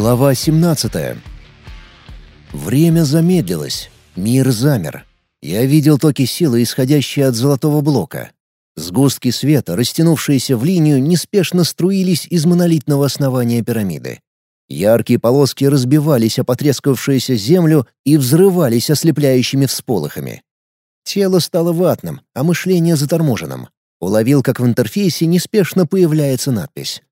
Глава 17. Время замедлилось. Мир замер. Я видел токи силы, исходящие от золотого блока. Сгустки света, растянувшиеся в линию, неспешно струились из монолитного основания пирамиды. Яркие полоски разбивались о потрескавшуюся землю и взрывались ослепляющими всполохами. Тело стало ватным, а мышление заторможенным. Уловил, как в интерфейсе неспешно появляется надпись.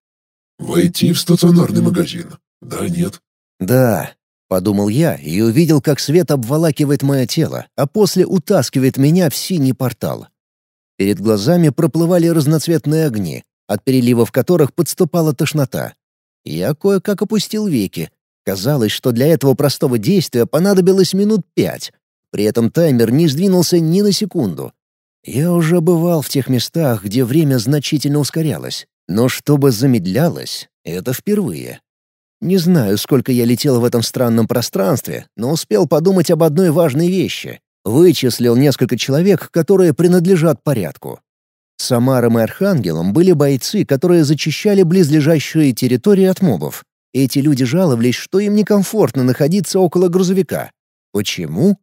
«Войти в стационарный магазин. Да, нет?» «Да», — подумал я и увидел, как свет обволакивает мое тело, а после утаскивает меня в синий портал. Перед глазами проплывали разноцветные огни, от переливов которых подступала тошнота. Я кое-как опустил веки. Казалось, что для этого простого действия понадобилось минут пять. При этом таймер не сдвинулся ни на секунду. Я уже бывал в тех местах, где время значительно ускорялось. Но чтобы замедлялось — это впервые. Не знаю, сколько я летел в этом странном пространстве, но успел подумать об одной важной вещи. Вычислил несколько человек, которые принадлежат порядку. Самаром и Архангелом были бойцы, которые зачищали близлежащие территории от мобов. Эти люди жаловались, что им некомфортно находиться около грузовика. Почему?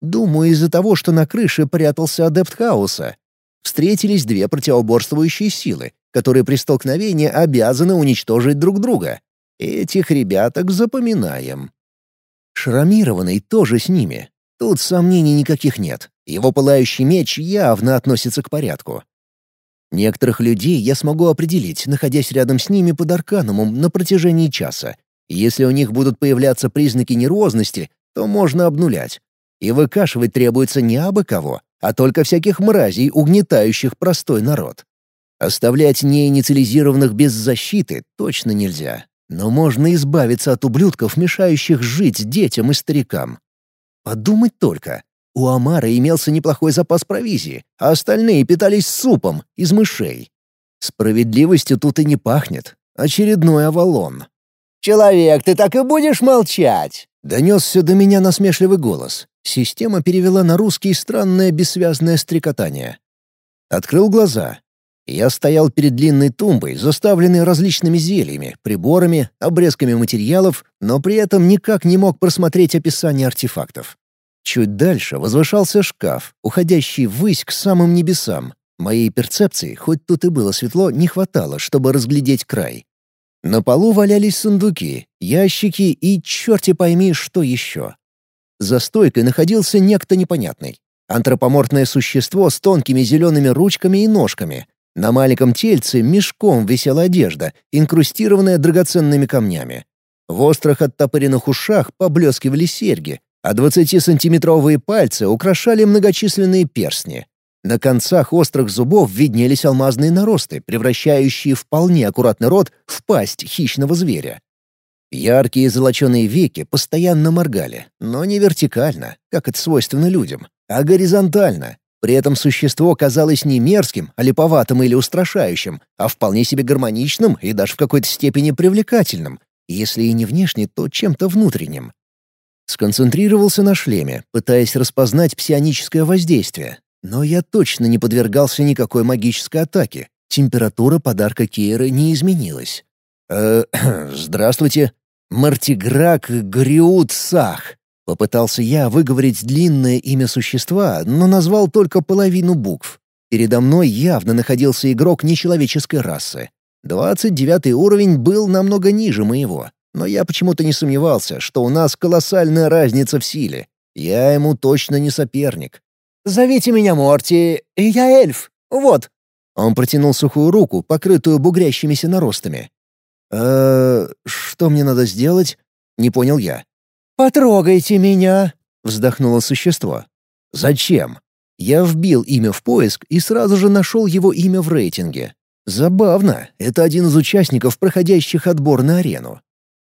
Думаю, из-за того, что на крыше прятался адепт хаоса. Встретились две противоборствующие силы, которые при столкновении обязаны уничтожить друг друга. Этих ребяток запоминаем. Шрамированный тоже с ними. Тут сомнений никаких нет. Его пылающий меч явно относится к порядку. Некоторых людей я смогу определить, находясь рядом с ними под арканумом на протяжении часа. Если у них будут появляться признаки нервозности, то можно обнулять. И выкашивать требуется не абы кого, а только всяких мразей, угнетающих простой народ. Оставлять неинициализированных без защиты точно нельзя. Но можно избавиться от ублюдков, мешающих жить детям и старикам. Подумать только. У Амара имелся неплохой запас провизии, а остальные питались супом из мышей. Справедливостью тут и не пахнет. Очередной Авалон. «Человек, ты так и будешь молчать?» — донесся до меня насмешливый голос. Система перевела на русский странное бессвязное стрекотание. Открыл глаза. Я стоял перед длинной тумбой, заставленной различными зельями, приборами, обрезками материалов, но при этом никак не мог просмотреть описание артефактов. Чуть дальше возвышался шкаф, уходящий ввысь к самым небесам. Моей перцепции, хоть тут и было светло, не хватало, чтобы разглядеть край. На полу валялись сундуки, ящики и черти пойми, что еще. За стойкой находился некто непонятный. Антропоморфное существо с тонкими зелеными ручками и ножками, на маленьком тельце мешком висела одежда, инкрустированная драгоценными камнями. В острых оттопыренных ушах поблескивали серьги, а 20-сантиметровые пальцы украшали многочисленные перстни. На концах острых зубов виднелись алмазные наросты, превращающие вполне аккуратный рот в пасть хищного зверя. Яркие золоченые веки постоянно моргали, но не вертикально, как это свойственно людям, а горизонтально, при этом существо казалось не мерзким, а липоватым или устрашающим, а вполне себе гармоничным и даже в какой-то степени привлекательным, если и не внешне, то чем-то внутренним. Сконцентрировался на шлеме, пытаясь распознать псионическое воздействие, но я точно не подвергался никакой магической атаке. Температура подарка Кейры не изменилась. «Э, здравствуйте. Мартиграк Гриут. Попытался я выговорить длинное имя существа, но назвал только половину букв. Передо мной явно находился игрок нечеловеческой расы. Двадцать девятый уровень был намного ниже моего, но я почему-то не сомневался, что у нас колоссальная разница в силе. Я ему точно не соперник. «Зовите меня Морти, я эльф. Вот». Он протянул сухую руку, покрытую бугрящимися наростами. «Э, что мне надо сделать?» — не понял я. «Потрогайте меня!» — вздохнуло существо. «Зачем?» Я вбил имя в поиск и сразу же нашел его имя в рейтинге. Забавно, это один из участников, проходящих отбор на арену.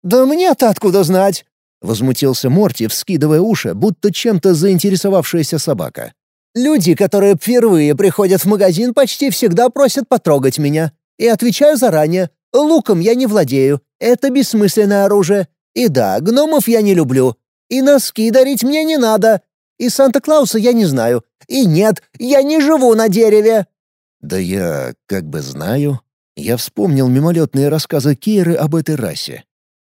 «Да мне-то откуда знать?» — возмутился Морти, вскидывая уши, будто чем-то заинтересовавшаяся собака. «Люди, которые впервые приходят в магазин, почти всегда просят потрогать меня. И отвечаю заранее. Луком я не владею. Это бессмысленное оружие. И да, гномов я не люблю. И носки дарить мне не надо. И Санта-Клауса я не знаю. И нет, я не живу на дереве». «Да я как бы знаю». Я вспомнил мимолетные рассказы Киры об этой расе.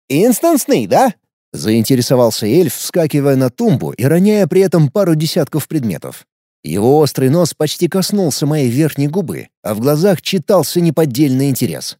Инстансный, да?» — заинтересовался эльф, вскакивая на тумбу и роняя при этом пару десятков предметов. Его острый нос почти коснулся моей верхней губы, а в глазах читался неподдельный интерес.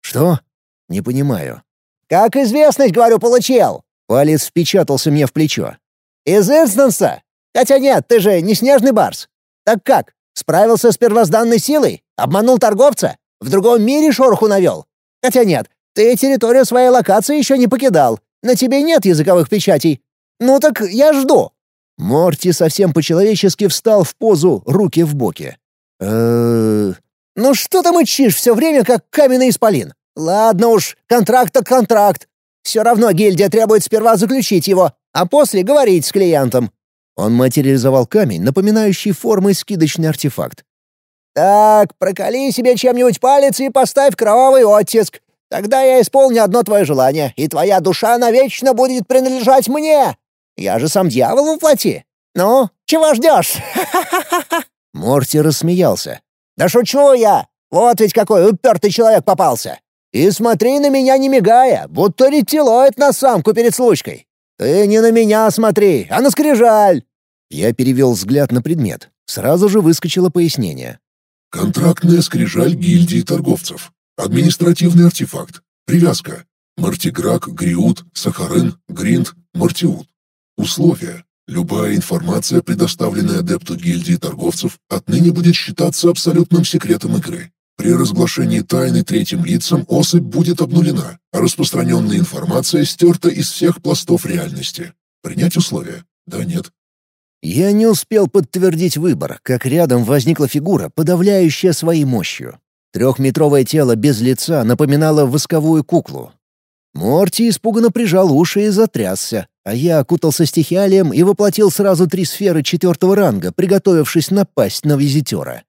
«Что?» «Не понимаю». «Как известность, говорю, получил!» Палец впечатался мне в плечо. «Из инстанса? Хотя нет, ты же не снежный барс. Так как, справился с первозданной силой? Обманул торговца? В другом мире шороху навел? Хотя нет, ты территорию своей локации еще не покидал. На тебе нет языковых печатей. Ну так я жду». Морти совсем по-человечески встал в позу, руки в боки. э «Ну что ты мычишь все время, как каменный исполин? Ладно уж, контракт так контракт. Все равно гильдия требует сперва заключить его, а после говорить с клиентом». Он материализовал камень, напоминающий формой скидочный артефакт. «Так, проколи себе чем-нибудь палец и поставь кровавый оттиск. Тогда я исполню одно твое желание, и твоя душа навечно будет принадлежать мне. Я же сам дьявол воплоти. Ну, чего ждешь?» Морти рассмеялся. «Да шучу я! Вот ведь какой упертый человек попался! И смотри на меня не мигая, будто ретилоид на самку перед случкой. Ты не на меня смотри, а на скрижаль!» Я перевел взгляд на предмет. Сразу же выскочило пояснение. «Контрактная скрижаль гильдии торговцев. Административный артефакт. Привязка. Мартиграк, Гриут, Сахарин, Гринд, Мартиут. Условия. Любая информация, предоставленная адепту гильдии торговцев, отныне будет считаться абсолютным секретом игры. При разглашении тайны третьим лицам особь будет обнулена, а распространенная информация стерта из всех пластов реальности. Принять условия? Да, нет. Я не успел подтвердить выбор, как рядом возникла фигура, подавляющая своей мощью. Трехметровое тело без лица напоминало восковую куклу. Морти испуганно прижал уши и затрясся, а я окутался стихиалием и воплотил сразу три сферы четвертого ранга, приготовившись напасть на визитера.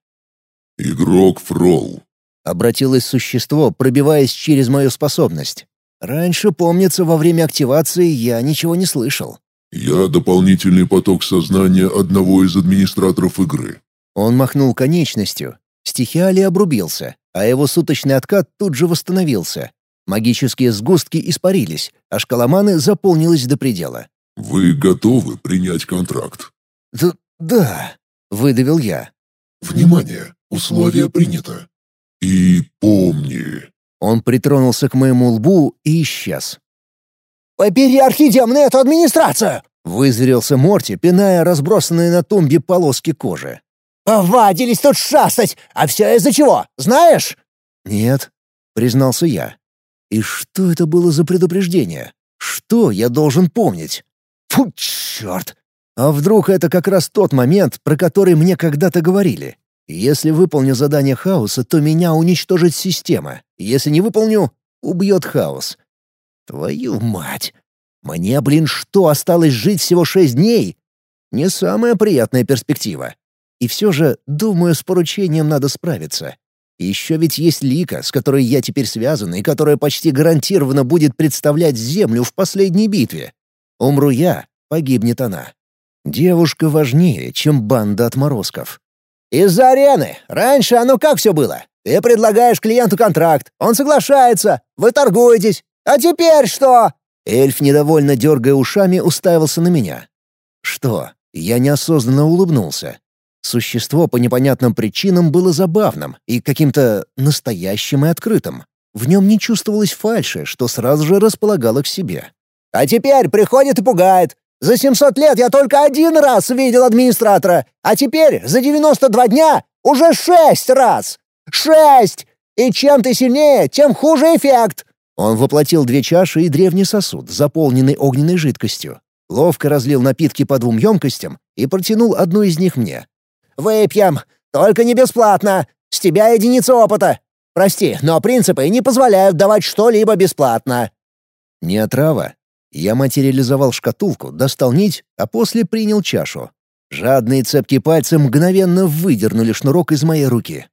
«Игрок Фрол», — обратилось существо, пробиваясь через мою способность. Раньше, помнится, во время активации я ничего не слышал. «Я дополнительный поток сознания одного из администраторов игры». Он махнул конечностью, Стихиалий обрубился, а его суточный откат тут же восстановился. Магические сгустки испарились, а шкаламаны заполнилась до предела. «Вы готовы принять контракт?» «Да, да», — выдавил я. «Внимание! Условие принято. И помни...» Он притронулся к моему лбу и исчез. «Побери архидемон эту администрацию!» — вызверился Морти, пиная разбросанные на тумбе полоски кожи. «Повадились тут шастать! А все из-за чего, знаешь?» «Нет», — признался я. «И что это было за предупреждение? Что я должен помнить?» «Фу, черт! А вдруг это как раз тот момент, про который мне когда-то говорили? Если выполню задание хаоса, то меня уничтожит система. Если не выполню, убьет хаос. Твою мать! Мне, блин, что, осталось жить всего шесть дней? Не самая приятная перспектива. И все же, думаю, с поручением надо справиться. Еще ведь есть Лика, с которой я теперь связан и которая почти гарантированно будет представлять Землю в последней битве. Умру я, погибнет она. Девушка важнее, чем банда отморозков. «Из-за арены! Раньше оно как все было? Ты предлагаешь клиенту контракт, он соглашается, вы торгуетесь. А теперь что?» Эльф, недовольно дергая ушами, уставился на меня. «Что?» Я неосознанно улыбнулся. Существо по непонятным причинам было забавным и каким-то настоящим и открытым. В нем не чувствовалось фальши, что сразу же располагало к себе. «А теперь приходит и пугает. За 700 лет я только один раз видел администратора, а теперь за 92 дня уже шесть раз! Шесть! И чем ты сильнее, тем хуже эффект!» Он воплотил две чаши и древний сосуд, заполненный огненной жидкостью. Ловко разлил напитки по двум емкостям и протянул одну из них мне. Выпьем. Только не бесплатно. С тебя единица опыта. Прости, но принципы не позволяют давать что-либо бесплатно». «Не отрава». Я материализовал шкатулку, достал нить, а после принял чашу. Жадные цепкие пальцы мгновенно выдернули шнурок из моей руки.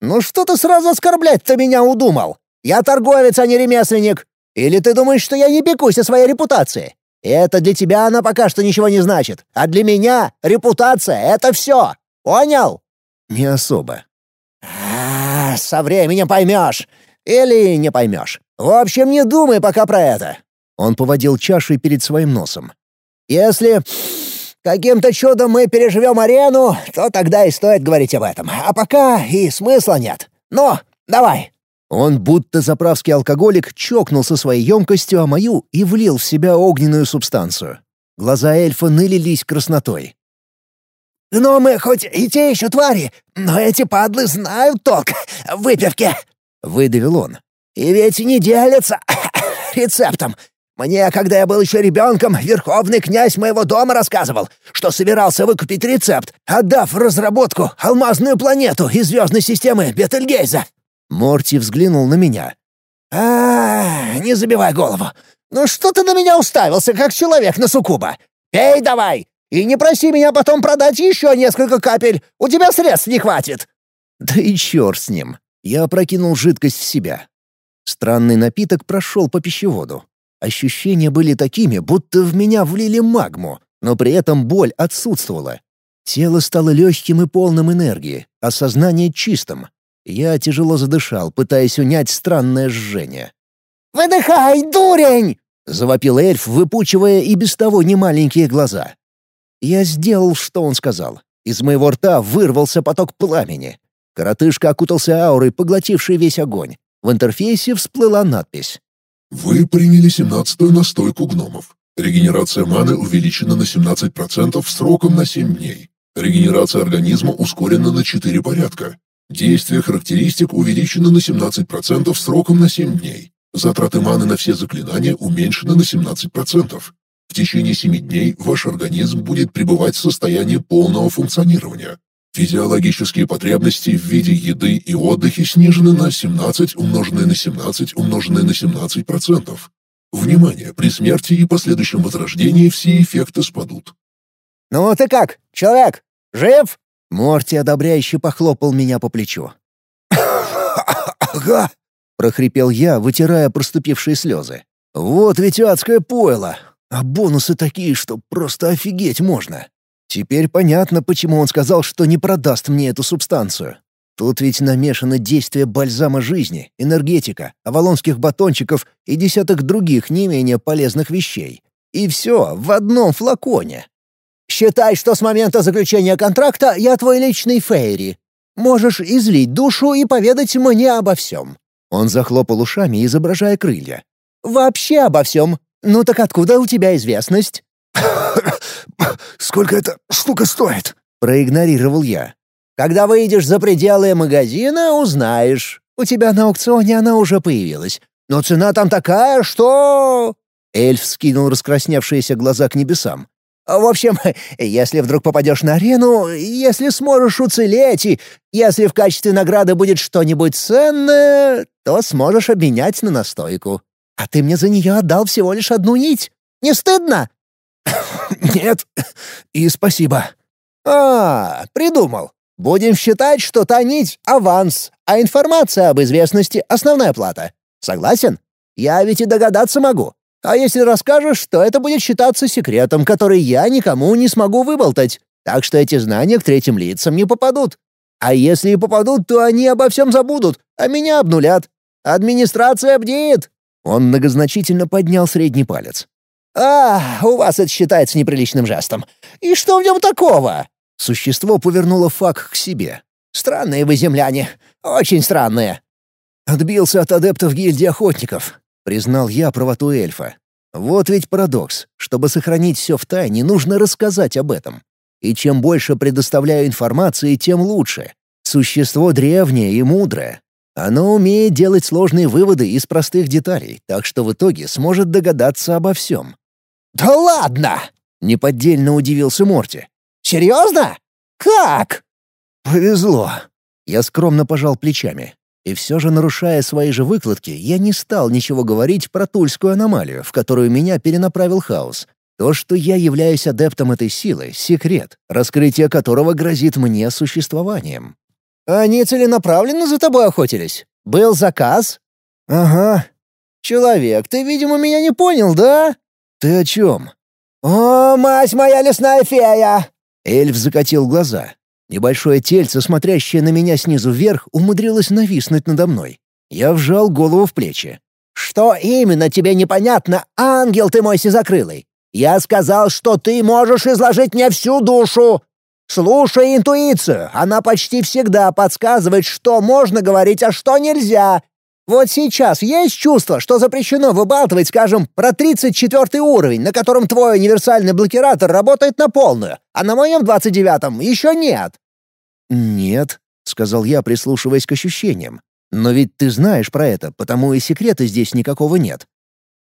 «Ну что ты сразу оскорблять-то меня удумал? Я торговец, а не ремесленник. Или ты думаешь, что я не пекусь о своей репутации? Это для тебя она пока что ничего не значит, а для меня репутация — это все. Понял?» «Не особо». А, со временем поймешь. Или не поймешь. В общем, не думай пока про это. Он поводил чашей перед своим носом. «Если каким-то чудом мы переживем арену, то тогда и стоит говорить об этом. А пока и смысла нет. Но давай!» Он, будто заправский алкоголик, чокнулся своей емкостью о мою и влил в себя огненную субстанцию. Глаза эльфа налились краснотой. «Гномы хоть и те еще твари, но эти падлы знают толк в выпивке!» — выдавил он. «И ведь не делятся рецептом. Мне, когда я был еще ребенком, верховный князь моего дома рассказывал, что собирался выкупить рецепт, отдав в разработку алмазную планету из звездной системы Бетельгейза. Морти взглянул на меня. а, не забивай голову. Ну что ты на меня уставился, как человек на суккуба? Пей давай! И не проси меня потом продать еще несколько капель, у тебя средств не хватит!» Да и черт с ним. Я опрокинул жидкость в себя. Странный напиток прошел по пищеводу. Ощущения были такими, будто в меня влили магму, но при этом боль отсутствовала. Тело стало легким и полным энергии, а сознание чистым. Я тяжело задышал, пытаясь унять странное жжение. «Выдыхай, дурень!» — завопил эльф, выпучивая и без того немаленькие глаза. Я сделал, что он сказал. Из моего рта вырвался поток пламени. Коротышка окутался аурой, поглотившей весь огонь. В интерфейсе всплыла надпись. «Вы приняли семнадцатую настойку гномов. Регенерация маны увеличена на 17% сроком на 7 дней. Регенерация организма ускорена на 4 порядка. Действие характеристик увеличено на 17% сроком на 7 дней. Затраты маны на все заклинания уменьшены на 17%. В течение 7 дней ваш организм будет пребывать в состоянии полного функционирования. Физиологические потребности в виде еды и отдыха снижены на 17 умноженное на 17 умноженное на 17%. Внимание, при смерти и последующем возрождении все эффекты спадут. «Ну ты как, человек? Жив?» Морти одобряюще похлопал меня по плечу. «Ага!» — прохрипел я, вытирая проступившие слезы. «Вот ведь адское пойло! А бонусы такие, что просто офигеть можно!» Теперь понятно, почему он сказал, что не продаст мне эту субстанцию. Тут ведь намешано действие бальзама жизни, энергетика, авалонских батончиков и десяток других не менее полезных вещей. И все в одном флаконе. Считай, что с момента заключения контракта я твой личный Фейри. Можешь излить душу и поведать мне обо всем». Он захлопал ушами, изображая крылья. «Вообще обо всем. Ну так откуда у тебя известность?» «Сколько эта штука стоит?» — проигнорировал я. «Когда выйдешь за пределы магазина, узнаешь. У тебя на аукционе она уже появилась. Но цена там такая, что...» Эльф скинул раскрасневшиеся глаза к небесам. В общем, если вдруг попадешь на арену, если сможешь уцелеть, и если в качестве награды будет что-нибудь ценное, то сможешь обменять на настойку. А ты мне за нее отдал всего лишь одну нить. Не стыдно?» «Нет, и спасибо». «А, придумал. Будем считать, что та нить — аванс, а информация об известности — основная плата. Согласен? Я ведь и догадаться могу. А если расскажешь, то это будет считаться секретом, который я никому не смогу выболтать. Так что эти знания к третьим лицам не попадут. А если и попадут, то они обо всем забудут, а меня обнулят. Администрация бдеет». Он многозначительно поднял средний палец. «А, у вас это считается неприличным жестом. И что в нем такого?» Существо повернуло фак к себе. «Странные вы земляне. Очень странные». Отбился от адептов гильдии охотников признал я правоту эльфа. Вот ведь парадокс. Чтобы сохранить все в тайне, нужно рассказать об этом. И чем больше предоставляю информации, тем лучше. Существо древнее и мудрое. Оно умеет делать сложные выводы из простых деталей, так что в итоге сможет догадаться обо всем. «Да ладно!» — неподдельно удивился Морти. «Серьезно? Как?» «Повезло». Я скромно пожал плечами. И все же, нарушая свои же выкладки, я не стал ничего говорить про тульскую аномалию, в которую меня перенаправил хаос. То, что я являюсь адептом этой силы — секрет, раскрытие которого грозит мне существованием. «Они целенаправленно за тобой охотились? Был заказ?» «Ага». «Человек, ты, видимо, меня не понял, да?» «Ты о чем?» «О, мать моя лесная фея!» Эльф закатил глаза. Небольшое тельце, смотрящее на меня снизу вверх, умудрилось нависнуть надо мной. Я вжал голову в плечи. «Что именно тебе непонятно, ангел ты мой сизокрылый? Я сказал, что ты можешь изложить мне всю душу. Слушай интуицию, она почти всегда подсказывает, что можно говорить, а что нельзя. Вот сейчас есть чувство, что запрещено выбалтывать, скажем, про 34 уровень, на котором твой универсальный блокиратор работает на полную, а на моем 29-м еще нет?» «Нет», — сказал я, прислушиваясь к ощущениям. «Но ведь ты знаешь про это, потому и секрета здесь никакого нет».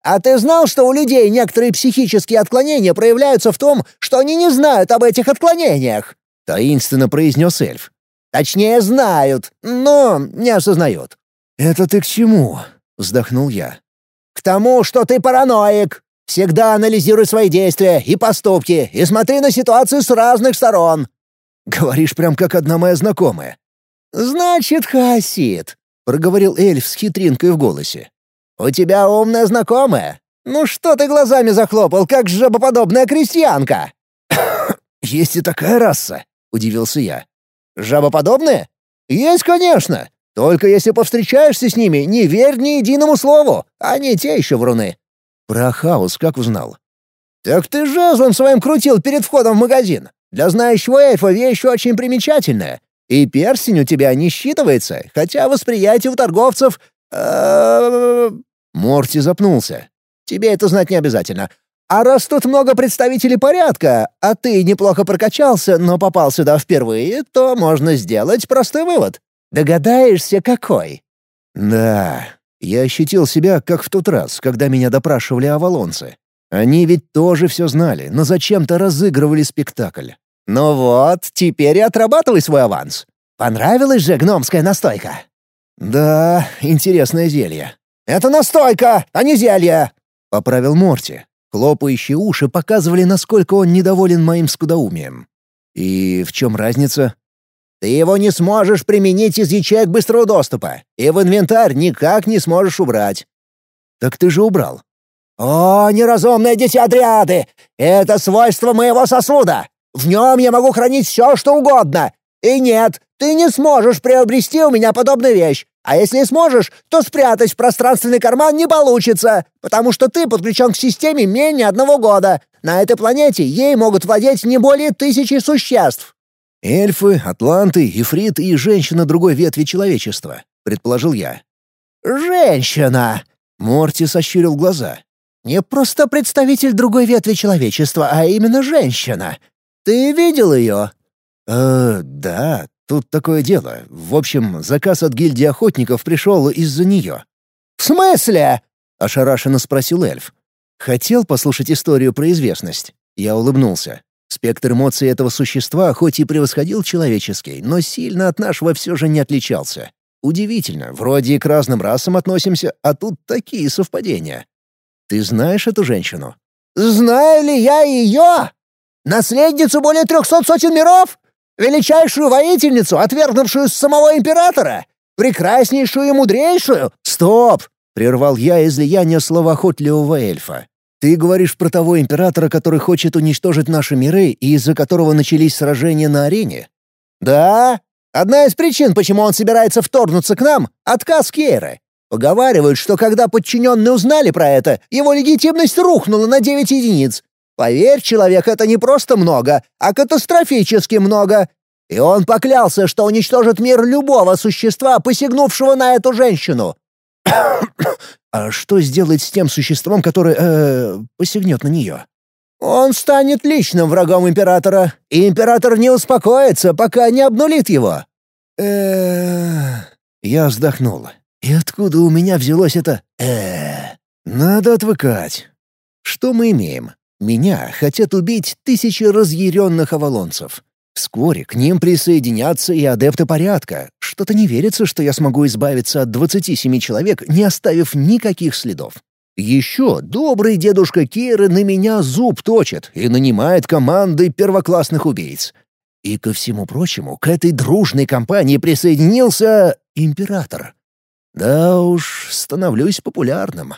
«А ты знал, что у людей некоторые психические отклонения проявляются в том, что они не знают об этих отклонениях?» — таинственно произнес эльф. «Точнее, знают, но не осознают. «Это ты к чему?» — вздохнул я. «К тому, что ты параноик. Всегда анализируй свои действия и поступки и смотри на ситуацию с разных сторон». «Говоришь прям как одна моя знакомая». «Значит, хасид», — проговорил эльф с хитринкой в голосе. «У тебя умная знакомая? Ну что ты глазами захлопал, как жабоподобная крестьянка?» «Есть и такая раса», — удивился я. «Жабоподобная? Есть, конечно. Только если повстречаешься с ними, не верь ни единому слову. Они те еще вруны». «Про хаос как узнал?» «Так ты жезлом своим крутил перед входом в магазин. Для знающего эльфа вещь очень примечательная. И перстень у тебя не считывается, хотя восприятие у торговцев...» Морти запнулся. «Тебе это знать не обязательно. А раз тут много представителей порядка, а ты неплохо прокачался, но попал сюда впервые, то можно сделать простой вывод. Догадаешься, какой?» «Да, я ощутил себя, как в тот раз, когда меня допрашивали авалонцы. Они ведь тоже все знали, но зачем-то разыгрывали спектакль. «Ну вот, теперь и отрабатывай свой аванс. Понравилась же гномская настойка?» «Да, интересное зелье». «Это настойка, а не зелье!» — поправил Морти. Хлопающие уши показывали, насколько он недоволен моим скудоумием. «И в чем разница?» Ты его не сможешь применить из ячеек быстрого доступа, и в инвентарь никак не сможешь убрать». «Так ты же убрал». «О, неразумные десятриады! Это свойство моего сосуда! В нем я могу хранить все, что угодно! И нет, ты не сможешь приобрести у меня подобную вещь, а если сможешь, то спрятать в пространственный карман не получится, потому что ты подключен к системе менее одного года. На этой планете ей могут владеть не более тысячи существ. «Эльфы, атланты, ифрит и женщина другой ветви человечества», — предположил я. «Женщина!» — Морти сощурил глаза. «Не просто представитель другой ветви человечества, а именно женщина. Ты видел ее?» «Э, да, тут такое дело. В общем, заказ от гильдии охотников пришел из-за нее». «В смысле?» — ошарашенно спросил эльф. «Хотел послушать историю про известность?» Я улыбнулся. Спектр эмоций этого существа хоть и превосходил человеческий, но сильно от нашего все же не отличался. Удивительно, вроде и к разным расам относимся, а тут такие совпадения. Ты знаешь эту женщину? Знаю ли я ее? Наследницу более трехсот сотен миров? Величайшую воительницу, отвергнувшую самого императора? Прекраснейшую и мудрейшую? Стоп! Прервал я излияние словоохотливого эльфа. Ты говоришь про того императора, который хочет уничтожить наши миры и из-за которого начались сражения на арене? Да. Одна из причин, почему он собирается вторгнуться к нам — отказ Кейры. Поговаривают, что когда подчиненные узнали про это, его легитимность рухнула на 9 единиц. Поверь, человек, это не просто много, а катастрофически много. И он поклялся, что уничтожит мир любого существа, посягнувшего на эту женщину. А что сделать с тем существом, которое э, посягнет на нее? Он станет личным врагом императора, и император не успокоится, пока не обнулит его. э Я вздохнул. И откуда у меня взялось это э Надо отвыкать. Что мы имеем? Меня хотят убить тысячи разъяренных авалонцев. Вскоре к ним присоединятся и адепты порядка. Что-то не верится, что я смогу избавиться от 27 человек, не оставив никаких следов. Еще добрый дедушка Киры на меня зуб точит и нанимает команды первоклассных убийц. И ко всему прочему, к этой дружной компании присоединился император. Да уж, становлюсь популярным.